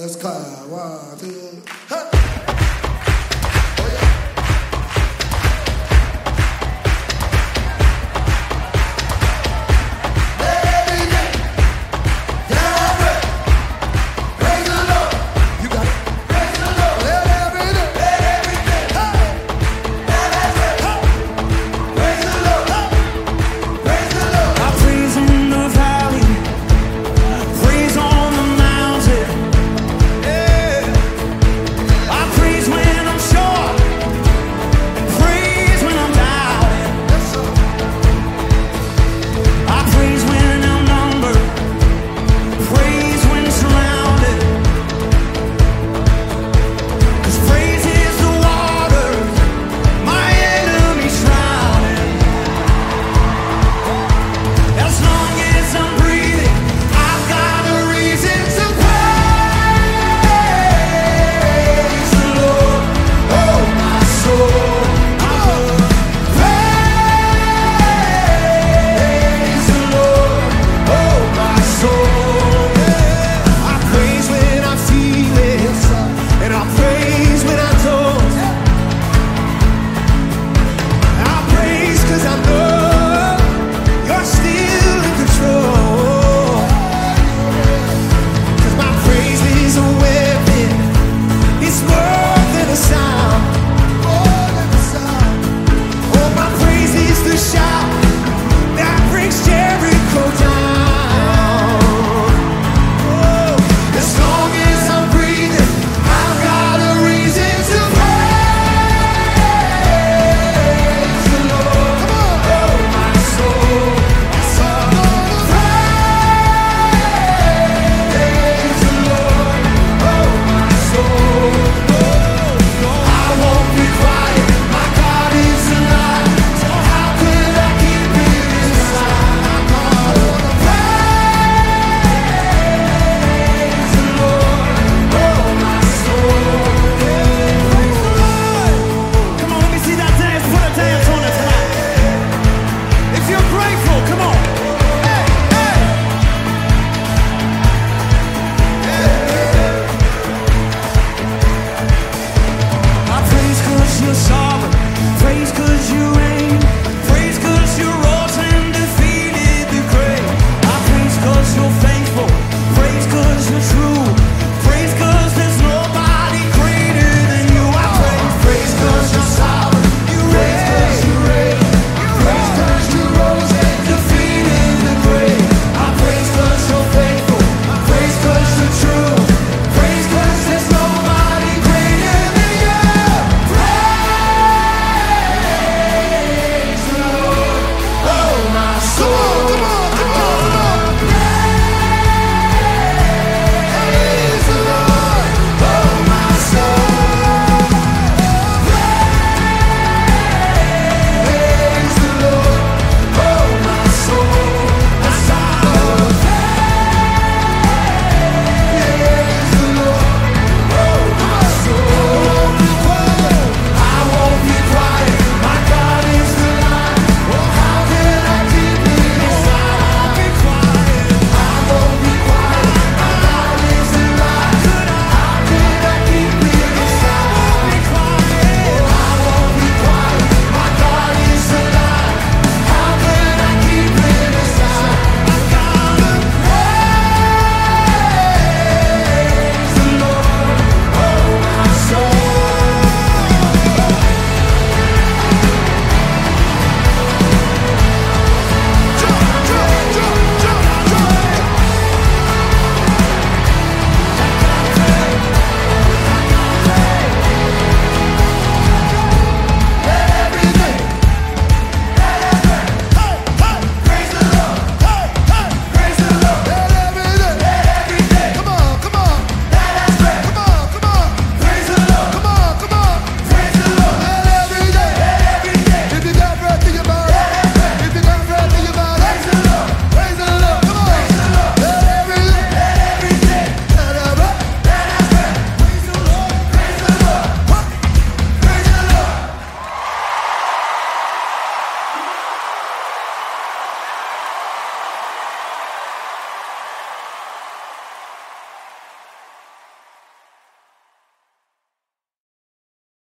Let's clap. One, two, hey.